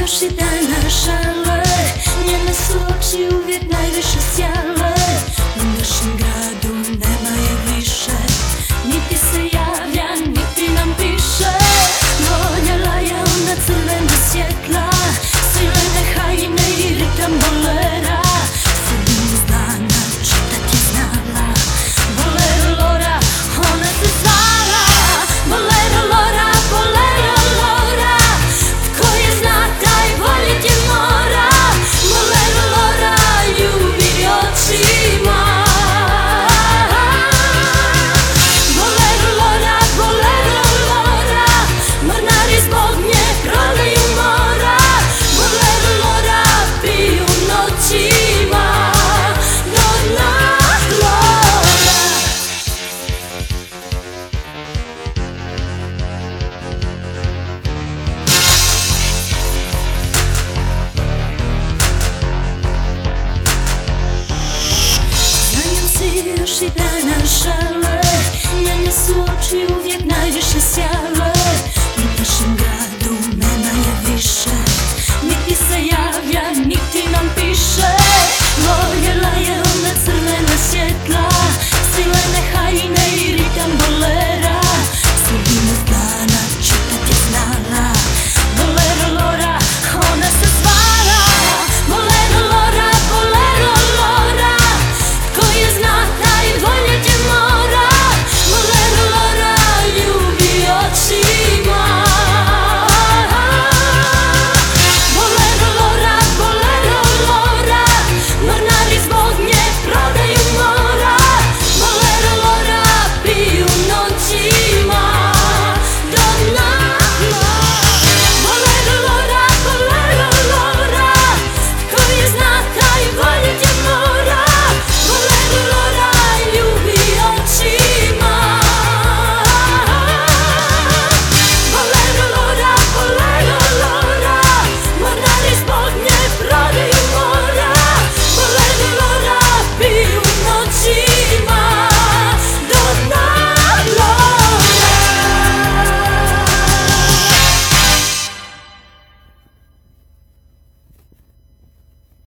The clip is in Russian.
Już i ta nasza lech Nie nas oczy uwiek najwyższy zjadł she